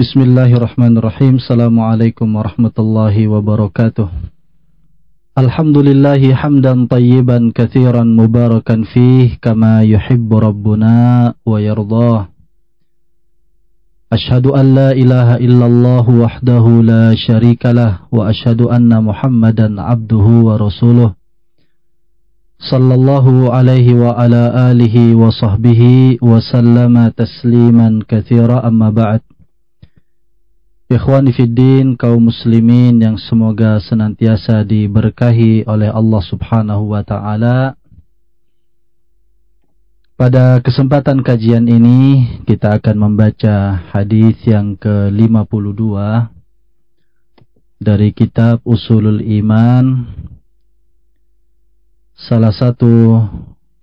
Bismillahirrahmanirrahim. Assalamualaikum warahmatullahi wabarakatuh. Alhamdulillahi hamdan tayyiban kathiran mubarakan fih kama yuhibbu rabbuna wa yardah. Ashhadu an la ilaha illallah wahdahu la sharika lah wa ashhadu anna Muhammadan abduhu wa rasuluh. Sallallahu alaihi wa ala alihi wa sahbihi wa sallama tasliman kathira amma ba'd. Ikhwani Fiddin, kaum muslimin yang semoga senantiasa diberkahi oleh Allah subhanahu wa ta'ala. Pada kesempatan kajian ini, kita akan membaca hadis yang ke-52 dari kitab Usulul Iman, salah satu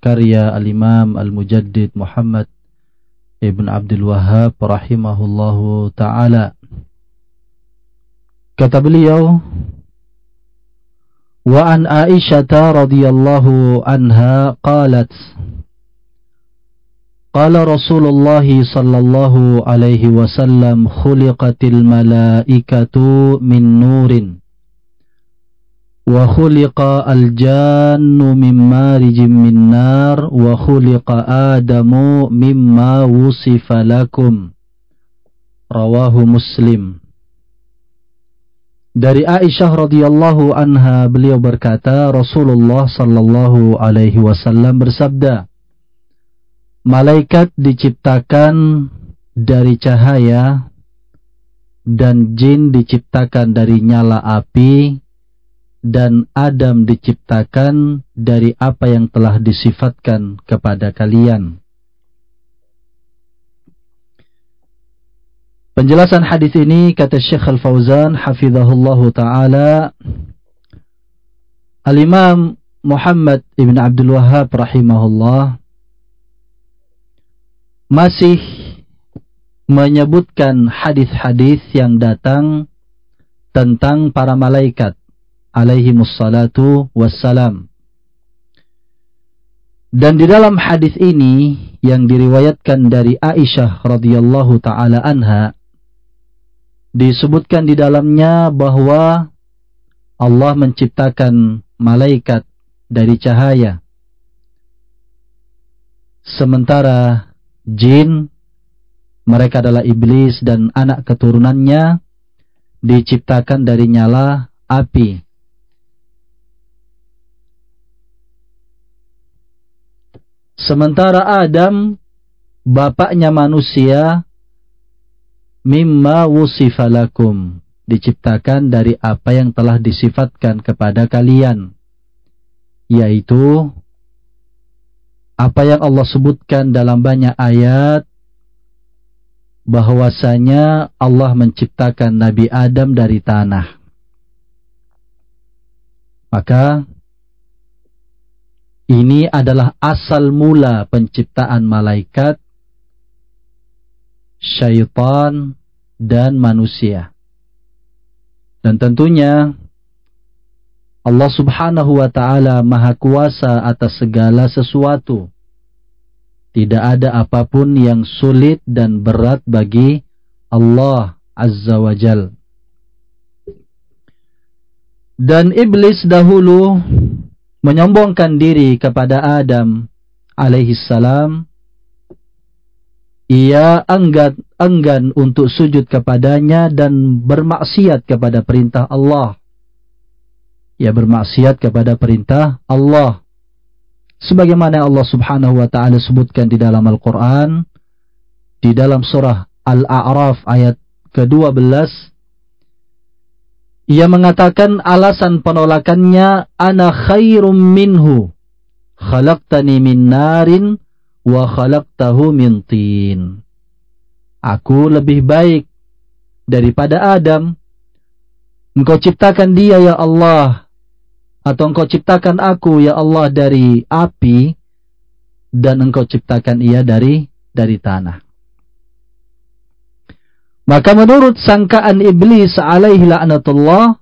karya Al-Imam Al-Mujaddid Muhammad Ibn Abdul Wahab rahimahullahu ta'ala. Kata beliau, Wa an Aisyah radhiyallahu anha qalat Qala Rasulullah sallallahu alaihi wasallam khuliqatil malaikatu min nurin wa khuliqa al-jannu min marijin min nar wa khuliqa adamu mimma wusifa lakum. Rawahu muslim dari Aisyah radhiyallahu anha beliau berkata Rasulullah sallallahu alaihi wasallam bersabda Malaikat diciptakan dari cahaya dan jin diciptakan dari nyala api dan Adam diciptakan dari apa yang telah disifatkan kepada kalian. Penjelasan hadis ini kata Syekh Al-Fauzan hafizahullah taala Al-Imam Muhammad Ibn Abdul Wahhab rahimahullah masih menyebutkan hadis-hadis yang datang tentang para malaikat alaihi mussalatu wassalam. Dan di dalam hadis ini yang diriwayatkan dari Aisyah radhiyallahu taala anha disebutkan di dalamnya bahwa Allah menciptakan malaikat dari cahaya. Sementara jin, mereka adalah iblis dan anak keturunannya, diciptakan dari nyala api. Sementara Adam, bapaknya manusia, mimma wusifalakum diciptakan dari apa yang telah disifatkan kepada kalian yaitu apa yang Allah sebutkan dalam banyak ayat bahwasanya Allah menciptakan Nabi Adam dari tanah. Maka ini adalah asal mula penciptaan malaikat syaitan, dan manusia. Dan tentunya Allah subhanahu wa ta'ala maha kuasa atas segala sesuatu. Tidak ada apa pun yang sulit dan berat bagi Allah azza wa jal. Dan iblis dahulu menyombongkan diri kepada Adam alaihi salam ia enggan, enggan untuk sujud kepadanya dan bermaksiat kepada perintah Allah. Ia bermaksiat kepada perintah Allah. Sebagaimana Allah subhanahu wa ta'ala sebutkan di dalam Al-Quran, di dalam surah Al-A'raf ayat ke-12, ia mengatakan alasan penolakannya, Ana khairum minhu, khalaqtani min narin, wa khalaqtahu min tin. Aku lebih baik daripada Adam. Engkau ciptakan dia ya Allah atau engkau ciptakan aku ya Allah dari api dan engkau ciptakan ia dari dari tanah. Maka menurut sangkaan iblis alaihi la'natullah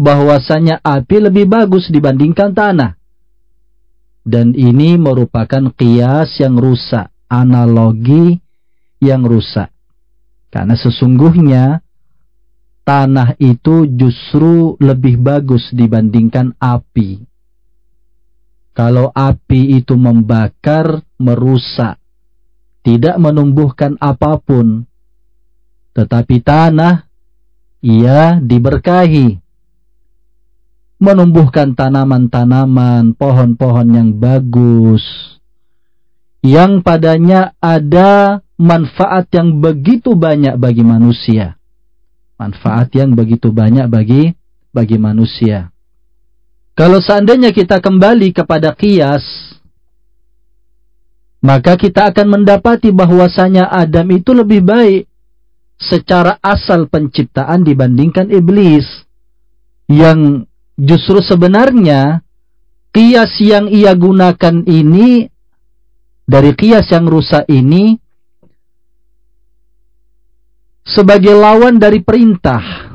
bahwasanya api lebih bagus dibandingkan tanah. Dan ini merupakan kias yang rusak, analogi yang rusak. Karena sesungguhnya tanah itu justru lebih bagus dibandingkan api. Kalau api itu membakar, merusak, tidak menumbuhkan apa pun, tetapi tanah ia diberkahi, menumbuhkan tanaman-tanaman, pohon-pohon yang bagus, yang padanya ada manfaat yang begitu banyak bagi manusia. Manfaat yang begitu banyak bagi bagi manusia. Kalau seandainya kita kembali kepada kias, maka kita akan mendapati bahwasanya Adam itu lebih baik secara asal penciptaan dibandingkan iblis. Yang justru sebenarnya kias yang ia gunakan ini dari kias yang rusak ini sebagai lawan dari perintah.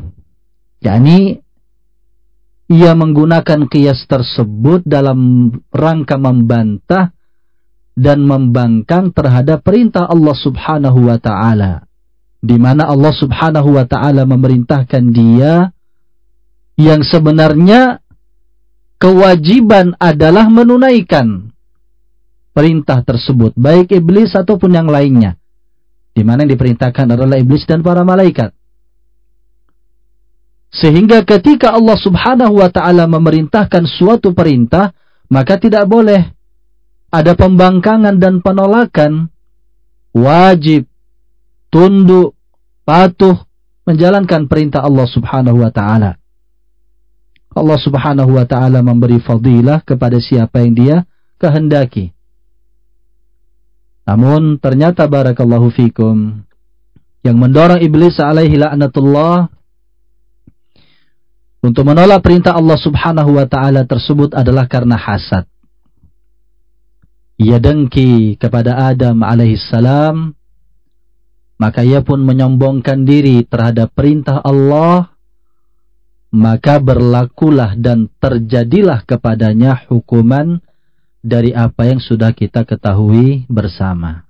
yakni ia menggunakan kias tersebut dalam rangka membantah dan membangkang terhadap perintah Allah Subhanahu wa taala. Di mana Allah Subhanahu wa taala memerintahkan dia yang sebenarnya kewajiban adalah menunaikan perintah tersebut, baik iblis ataupun yang lainnya di mana yang diperintahkan adalah iblis dan para malaikat. Sehingga ketika Allah Subhanahu wa taala memerintahkan suatu perintah, maka tidak boleh ada pembangkangan dan penolakan. Wajib tunduk, patuh menjalankan perintah Allah Subhanahu wa taala. Allah Subhanahu wa taala memberi fadilah kepada siapa yang Dia kehendaki. Namun ternyata barakallahu fikum yang mendorong iblis alaihi la'natullah untuk menolak perintah Allah Subhanahu wa taala tersebut adalah karena hasad. Ia dengki kepada Adam alaihi salam maka ia pun menyombongkan diri terhadap perintah Allah maka berlakulah dan terjadilah kepadanya hukuman dari apa yang sudah kita ketahui bersama.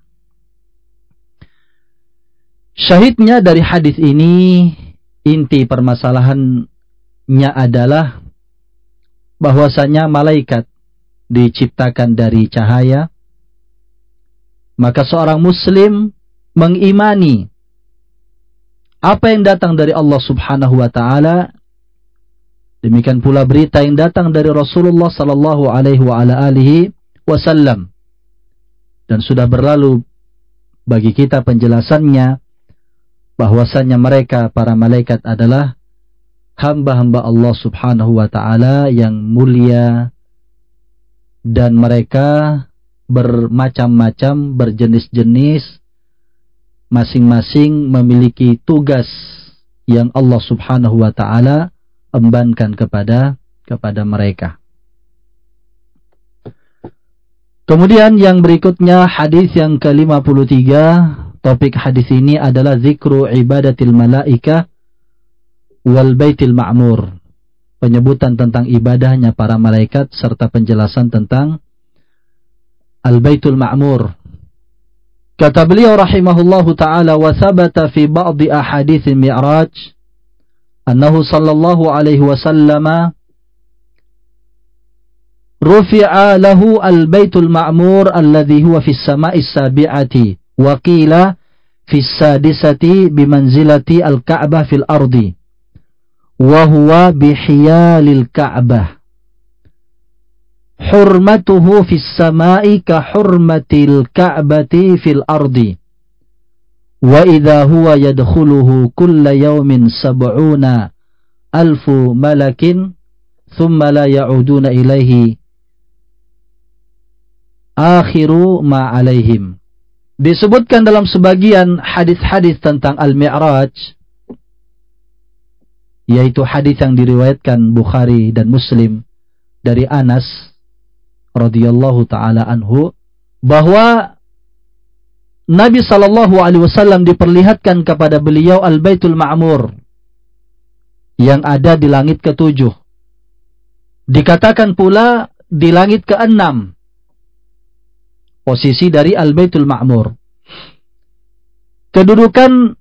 Syahidnya dari hadis ini inti permasalahannya adalah bahwasanya malaikat diciptakan dari cahaya maka seorang muslim mengimani apa yang datang dari Allah Subhanahu wa taala Demikian pula berita yang datang dari Rasulullah sallallahu alaihi wasallam. Dan sudah berlalu bagi kita penjelasannya bahwasannya mereka para malaikat adalah hamba-hamba Allah Subhanahu wa taala yang mulia dan mereka bermacam-macam, berjenis-jenis masing-masing memiliki tugas yang Allah Subhanahu wa taala embankan kepada kepada mereka. Kemudian yang berikutnya hadis yang ke-53, topik hadis ini adalah zikru ibadatil malaika wal baitil ma'mur. Penyebutan tentang ibadahnya para malaikat serta penjelasan tentang al-baitul ma'mur. Kata beliau rahimahullahu taala wa sabata fi ba'dhi ahadits mi'raj أنه صلى الله عليه وسلم رفع له البيت المعمور الذي هو في السماء السابعة وقيل في السادسة بمنزلة الكعبة في الأرض وهو بحيال الكعبة. حرمته في السماء كحرمة الكعبة في الأرض. Wa idza huwa yadkhuluhu kulla yawmin sab'una alfu malakin thumma la ya'uduna ilaihi akhiru ma disebutkan dalam sebagian hadis-hadis tentang al-mi'raj yaitu hadis yang diriwayatkan Bukhari dan Muslim dari Anas radhiyallahu taala anhu bahwa Nabi Shallallahu Alaihi Wasallam diperlihatkan kepada beliau al Baitul Ma'mur yang ada di langit ketujuh. Dikatakan pula di langit keenam posisi dari al Baitul Ma'mur. Kedudukan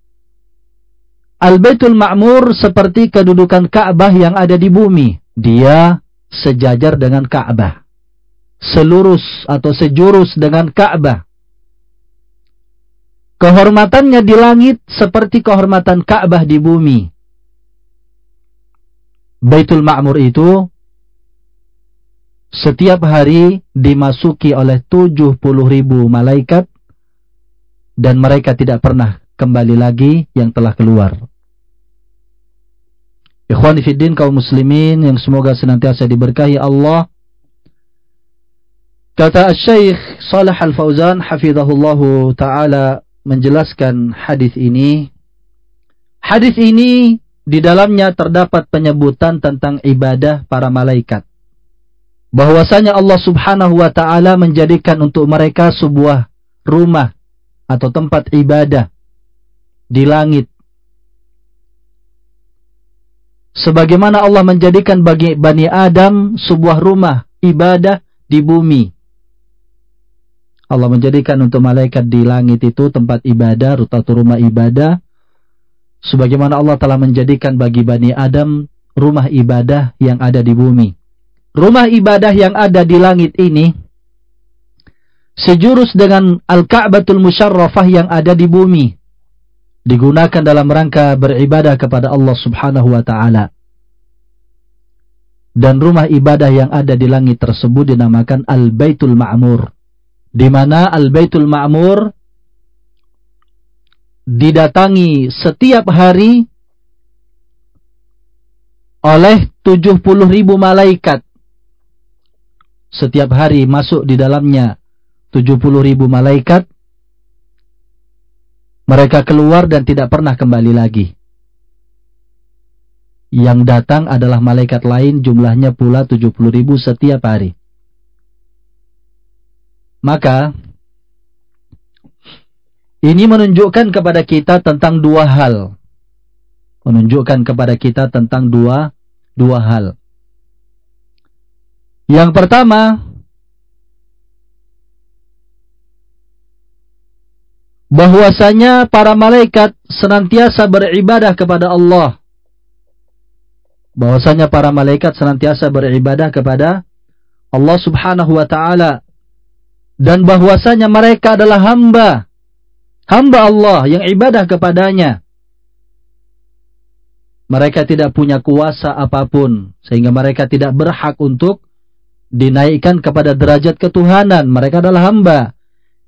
Al-Baitul Ma'mur seperti kedudukan Ka'bah yang ada di bumi. Dia sejajar dengan Ka'bah. Selurus atau sejurus dengan Ka'bah. Kehormatannya di langit seperti kehormatan Ka'bah di bumi. Baitul Ma'mur itu setiap hari dimasuki oleh 70 ribu malaikat dan mereka tidak pernah kembali lagi yang telah keluar. Ikhwan fiddin kaum muslimin yang semoga senantiasa diberkahi Allah. Kata Syekh Salih Al-Fauzan hafizahullahu taala menjelaskan hadis ini. Hadis ini di dalamnya terdapat penyebutan tentang ibadah para malaikat. Bahwasanya Allah Subhanahu wa taala menjadikan untuk mereka sebuah rumah atau tempat ibadah di langit. Sebagaimana Allah menjadikan bagi Bani Adam sebuah rumah ibadah di bumi. Allah menjadikan untuk malaikat di langit itu tempat ibadah, atau rumah ibadah. Sebagaimana Allah telah menjadikan bagi Bani Adam rumah ibadah yang ada di bumi. Rumah ibadah yang ada di langit ini sejurus dengan Al-Ka'batul Musyarrafah yang ada di bumi digunakan dalam rangka beribadah kepada Allah Subhanahu wa taala. Dan rumah ibadah yang ada di langit tersebut dinamakan Al-Baitul Ma'mur. Di mana Al-Baitul Ma'mur didatangi setiap hari oleh 70 ribu malaikat. Setiap hari masuk di dalamnya 70 ribu malaikat mereka keluar dan tidak pernah kembali lagi. Yang datang adalah malaikat lain jumlahnya pula 70 ribu setiap hari. Maka, ini menunjukkan kepada kita tentang dua hal. Menunjukkan kepada kita tentang dua, dua hal. Yang pertama, bahwasanya para malaikat senantiasa beribadah kepada Allah. Bahwasanya para malaikat senantiasa beribadah kepada Allah Subhanahu wa taala dan bahwasanya mereka adalah hamba hamba Allah yang ibadah kepadanya. Mereka tidak punya kuasa apa pun sehingga mereka tidak berhak untuk dinaikkan kepada derajat ketuhanan. Mereka adalah hamba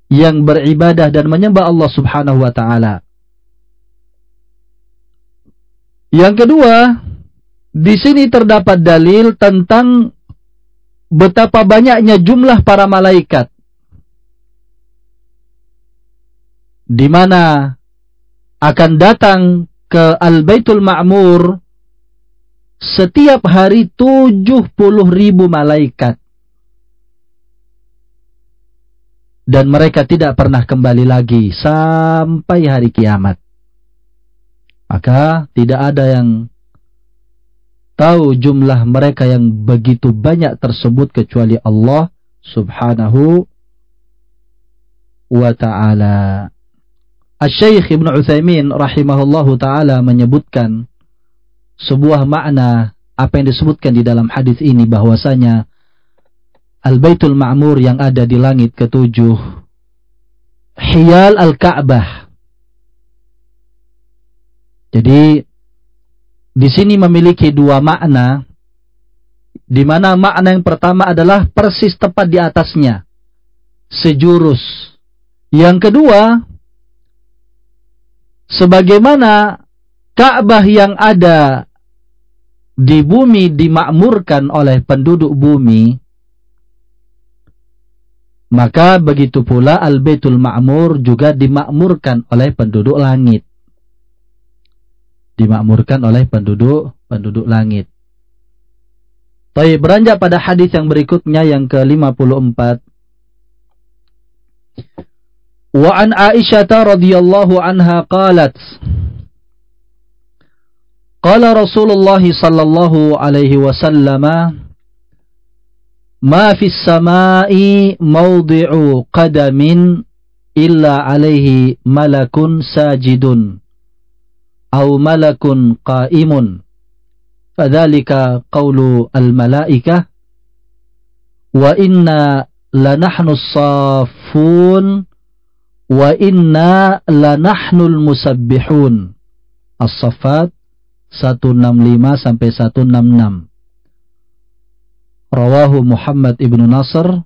yang beribadah dan menyembah Allah Subhanahu wa taala. Yang kedua, di sini terdapat dalil tentang betapa banyaknya jumlah para malaikat. Di mana akan datang ke Al-Baitul Ma'mur setiap hari 70 ribu malaikat. dan mereka tidak pernah kembali lagi sampai hari kiamat. Maka tidak ada yang tahu jumlah mereka yang begitu banyak tersebut kecuali Allah Subhanahu wa taala. Asy-Syaikh Ibnu Utsaimin rahimahullahu taala menyebutkan sebuah makna apa yang disebutkan di dalam hadis ini bahwasanya Al-Baitul Ma'mur yang ada di langit ketujuh. Hiyal Al-Ka'bah. Jadi di sini memiliki dua makna di mana makna yang pertama adalah persis tepat di atasnya sejurus yang kedua sebagaimana Ka'bah yang ada di bumi dimakmurkan oleh penduduk bumi maka begitu pula Al-Baitul Ma'mur juga dimakmurkan oleh penduduk langit. Dimakmurkan oleh penduduk penduduk langit. Baik, beranjak pada hadis yang berikutnya yang ke-54. وعن عائشة رضي الله عنها قالت قال رسول الله صلى الله عليه وسلم ما في السماء موضع قدم إلا عليه ملك ساجد أو ملك قائم. فذلك قول الملائكة وإنا لنحن الصافون wa inna lanahnul musabbihun. As-Saffat 165 sampai 166 Rawahu Muhammad ibnu Nasr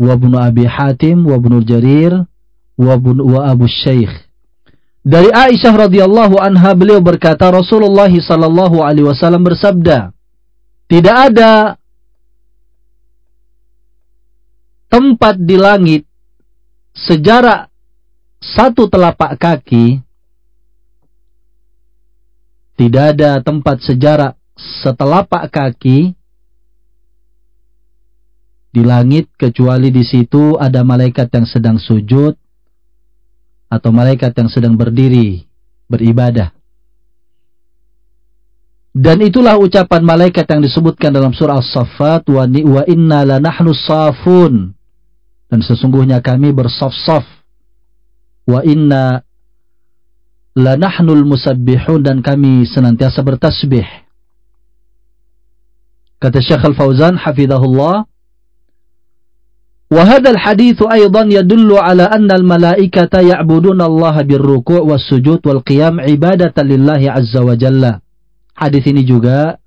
wa ibnu Abi Hatim wa ibnu Jarir wa, ibnu, wa Abu Syekh dari Aisyah radhiyallahu anha beliau berkata Rasulullah sallallahu alaihi wasallam bersabda tidak ada tempat di langit sejarak satu telapak kaki tidak ada tempat sejarak setelapak kaki di langit kecuali di situ ada malaikat yang sedang sujud atau malaikat yang sedang berdiri beribadah. Dan itulah ucapan malaikat yang disebutkan dalam surah As-Saffat wa, wa inna lanahnu safun. Dan sesungguhnya kami bersaf-saf. Wa inna lanahnul musabbihun dan kami senantiasa bertasbih. Kata Syekh Al-Fauzan hafizahullah وهذا الحديث أيضا يدل على أن الملائكة يعبدون الله بالركوع والسجود والقيام عبادة لله عز وجل Hadis ini juga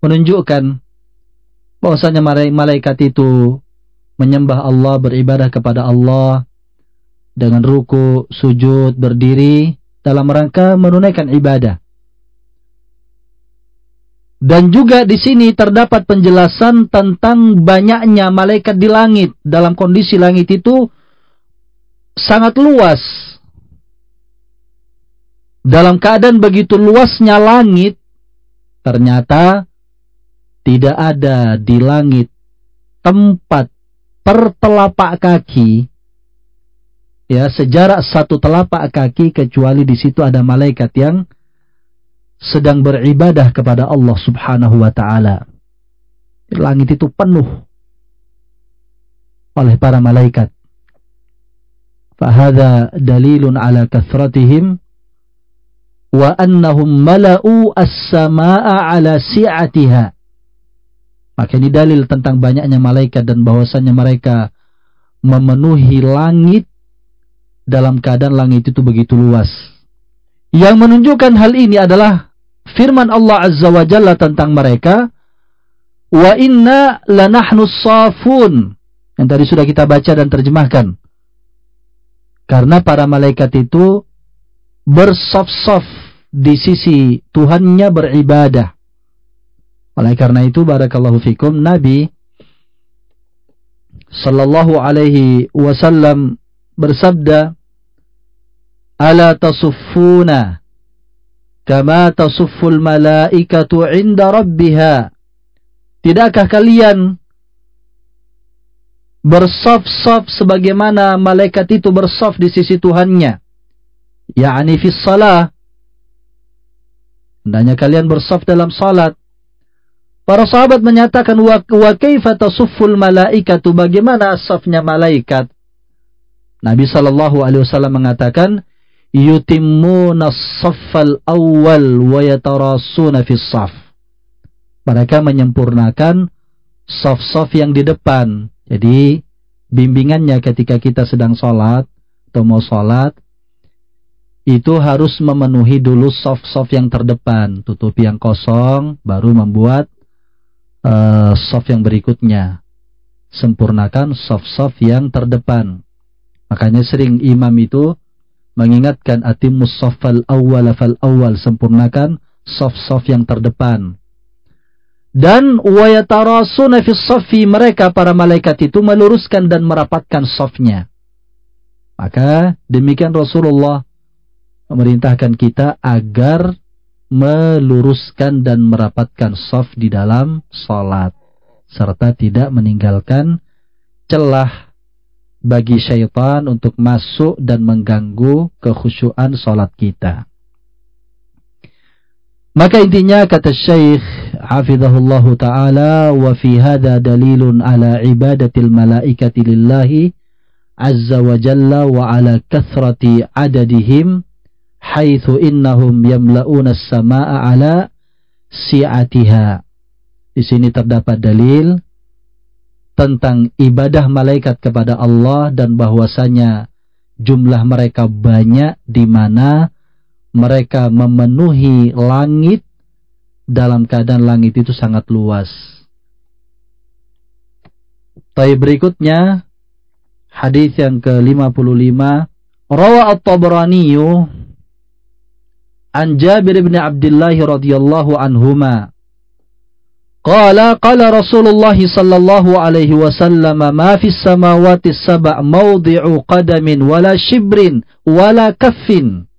menunjukkan bahwasanya malaikat itu menyembah Allah, beribadah kepada Allah dengan ruku, sujud, berdiri dalam rangka menunaikan ibadah. Dan juga di sini terdapat penjelasan tentang banyaknya malaikat di langit. Dalam kondisi langit itu sangat luas. Dalam keadaan begitu luasnya langit, ternyata tidak ada di langit tempat per telapak kaki ya sejarak satu telapak kaki kecuali di situ ada malaikat yang sedang beribadah kepada Allah Subhanahu wa taala. Langit itu penuh oleh para malaikat. Fahada dalilun ala kathratihim wa annahum mala'u as-samaa'a ala si'atiha. Maka ini dalil tentang banyaknya malaikat dan bahwasannya mereka memenuhi langit dalam keadaan langit itu begitu luas. Yang menunjukkan hal ini adalah firman Allah Azza wa Jalla tentang mereka. Wa inna lanahnu safun. Yang tadi sudah kita baca dan terjemahkan. Karena para malaikat itu bersaf-saf di sisi Tuhannya beribadah. Oleh karena itu barakallahu fikum Nabi sallallahu alaihi wasallam bersabda ala tasuffuna kama tasufful malaikatu inda rabbiha. Tidakkah kalian bersaf-saf sebagaimana malaikat itu bersaf di sisi Tuhannya? Yakni fi salah. Hendaknya kalian bersaf dalam salat para sahabat menyatakan wa, wa kaifa tasufful malaikatu bagaimana safnya malaikat Nabi sallallahu alaihi wasallam mengatakan yutimmuna saffal awal wa yatarasuna fis saf. Mereka menyempurnakan saf-saf yang di depan. Jadi bimbingannya ketika kita sedang sholat atau mau sholat itu harus memenuhi dulu saf-saf yang terdepan, tutupi yang kosong, baru membuat uh, saf yang berikutnya. Sempurnakan saf-saf yang terdepan. Makanya sering imam itu mengingatkan atimus safal awal fal awal sempurnakan saf-saf yang terdepan. Dan wayatarasuna fi safi mereka para malaikat itu meluruskan dan merapatkan safnya. Maka demikian Rasulullah memerintahkan kita agar meluruskan dan merapatkan saf di dalam salat serta tidak meninggalkan celah bagi syaitan untuk masuk dan mengganggu kekhusyuan salat kita. Maka intinya kata Syekh Hafizahullah Ta'ala wa fi hadha dalilun ala ibadatil malaikati lillahi azza wa jalla wa ala kathrati adadihim haitsu innahum yamla'una as-samaa'a ala si'atiha. Di sini terdapat dalil tentang ibadah malaikat kepada Allah dan bahwasanya jumlah mereka banyak di mana mereka memenuhi langit dalam keadaan langit itu sangat luas. Tapi berikutnya hadis yang ke-55 Rawa At-Tabrani an Jabir bin Abdullah radhiyallahu anhuma. Qala qala Rasulullah sallallahu alaihi wasallam ma fis samawati sab' mawdi'u qadamin wala shibrin wala kaffin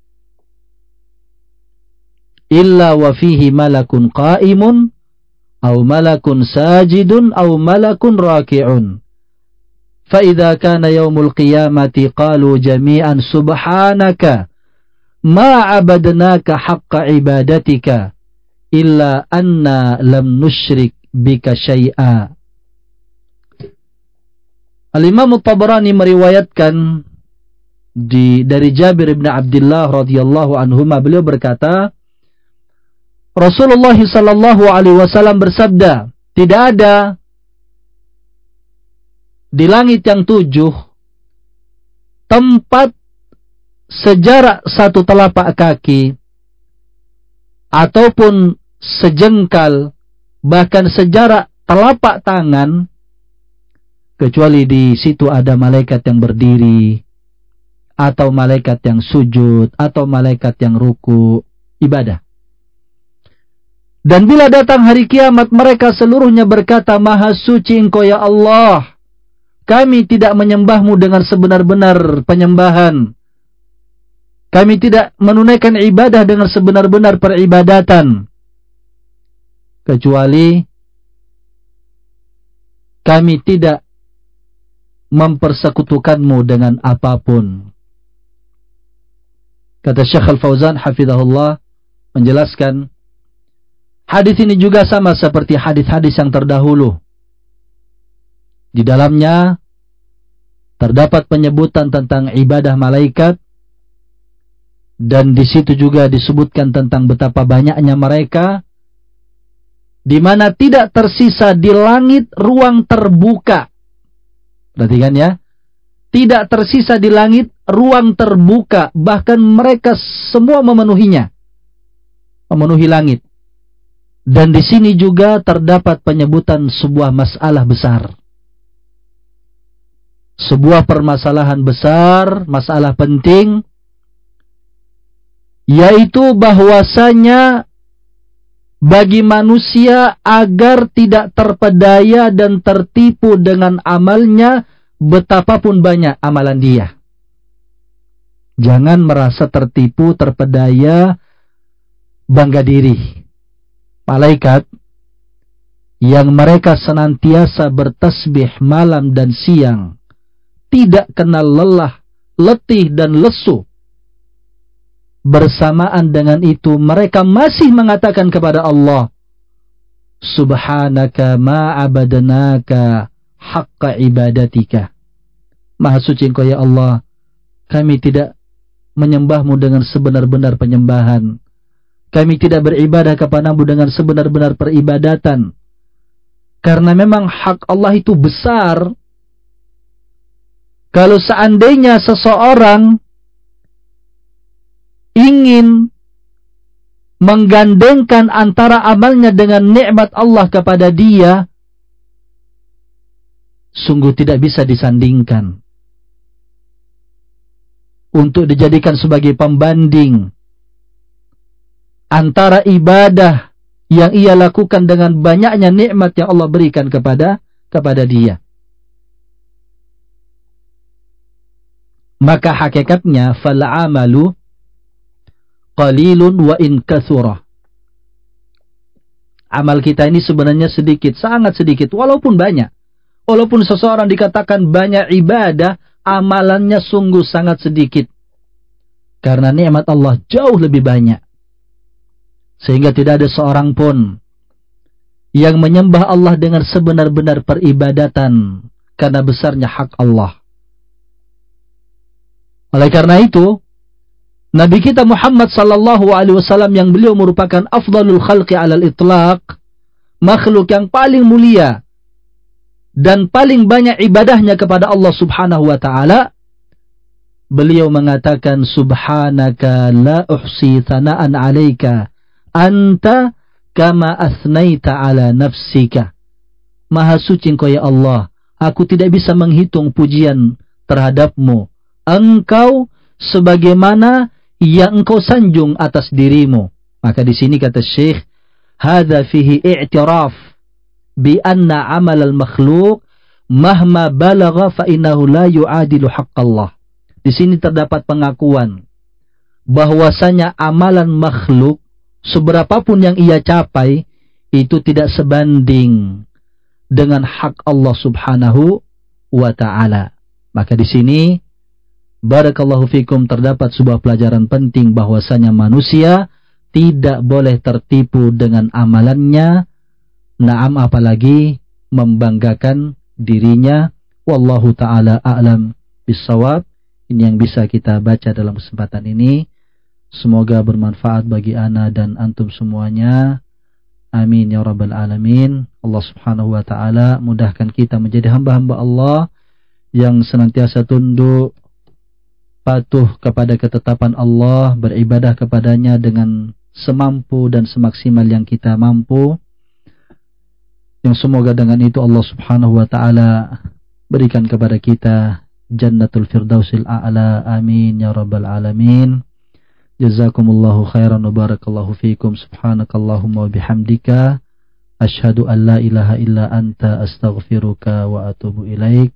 illa wa fihi malakun qa'imun aw malakun sajidun aw malakun raki'un. Fa idza kana yaumul qiyamati qalu jami'an subhanaka ma'abadnaka haqqa ibadatika illa anna lam nusyrik bika syai'a. Al-Imam Tabarani meriwayatkan di dari Jabir bin Abdullah radhiyallahu anhuma beliau berkata Rasulullah sallallahu alaihi wasallam bersabda tidak ada di langit yang tujuh tempat sejarak satu telapak kaki ataupun sejengkal, bahkan sejarak telapak tangan, kecuali di situ ada malaikat yang berdiri, atau malaikat yang sujud, atau malaikat yang ruku, ibadah. Dan bila datang hari kiamat, mereka seluruhnya berkata, Maha suci engkau ya Allah. Kami tidak menyembahmu dengan sebenar-benar penyembahan. Kami tidak menunaikan ibadah dengan sebenar-benar peribadatan kecuali kami tidak mempersekutukanmu dengan apa pun. Kata Syekh Al-Fauzan hafizahullah menjelaskan hadis ini juga sama seperti hadis-hadis yang terdahulu. Di dalamnya terdapat penyebutan tentang ibadah malaikat dan di situ juga disebutkan tentang betapa banyaknya mereka di mana tidak tersisa di langit ruang terbuka. Perhatikan ya. Tidak tersisa di langit ruang terbuka, bahkan mereka semua memenuhinya. Memenuhi langit. Dan di sini juga terdapat penyebutan sebuah masalah besar. Sebuah permasalahan besar, masalah penting, yaitu bahwasanya bagi manusia agar tidak terpedaya dan tertipu dengan amalnya betapapun banyak amalan dia. Jangan merasa tertipu, terpedaya, bangga diri. Malaikat yang mereka senantiasa bertasbih malam dan siang, tidak kenal lelah, letih dan lesu bersamaan dengan itu mereka masih mengatakan kepada Allah Subhanaka ma abadnaka haqqa ibadatika. Maha suci engkau ya Allah kami tidak menyembahmu dengan sebenar-benar penyembahan. Kami tidak beribadah kepadamu dengan sebenar-benar peribadatan. Karena memang hak Allah itu besar. Kalau seandainya seseorang ingin menggandengkan antara amalnya dengan nikmat Allah kepada dia sungguh tidak bisa disandingkan. Untuk dijadikan sebagai pembanding antara ibadah yang ia lakukan dengan banyaknya nikmat yang Allah berikan kepada kepada dia. Maka hakikatnya fal amalu qalilun wa in kathura. Amal kita ini sebenarnya sedikit, sangat sedikit, walaupun banyak. Walaupun seseorang dikatakan banyak ibadah, amalannya sungguh sangat sedikit. Karena nikmat Allah jauh lebih banyak. Sehingga tidak ada seorang pun yang menyembah Allah dengan sebenar-benar peribadatan karena besarnya hak Allah. Oleh karena itu, Nabi kita Muhammad sallallahu alaihi wasallam yang beliau merupakan afdalul khalqi alal itlaq, makhluk yang paling mulia dan paling banyak ibadahnya kepada Allah Subhanahu wa taala, beliau mengatakan subhanaka la uhsi thana'an 'alaika anta kama asnaita ala nafsika. Maha suci engkau ya Allah, aku tidak bisa menghitung pujian terhadapmu. Engkau sebagaimana yang engkau sanjung atas dirimu. Maka di sini kata Syekh, hadza fihi i'tiraf bi anna amal al-makhluq mahma balagha fa innahu la yu'adilu haqqallah. Di sini terdapat pengakuan bahwasanya amalan makhluk seberapapun yang ia capai itu tidak sebanding dengan hak Allah Subhanahu wa taala. Maka di sini Barakallahu fikum terdapat sebuah pelajaran penting bahwasanya manusia tidak boleh tertipu dengan amalannya, naam apalagi membanggakan dirinya. Wallahu taala a'lam bisawab. Ini yang bisa kita baca dalam kesempatan ini. Semoga bermanfaat bagi ana dan antum semuanya. Amin ya rabbal alamin. Allah Subhanahu wa taala mudahkan kita menjadi hamba-hamba Allah yang senantiasa tunduk patuh kepada ketetapan Allah, beribadah kepadanya dengan semampu dan semaksimal yang kita mampu. Yang semoga dengan itu Allah Subhanahu wa taala berikan kepada kita Jannatul Firdausil A'la. Amin ya rabbal alamin. Jazakumullahu khairan wa barakallahu fikum. Subhanakallahumma wa bihamdika asyhadu an la ilaha illa anta astaghfiruka wa atubu ilaik.